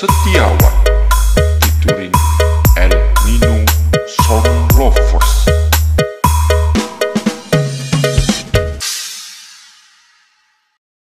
Setiawan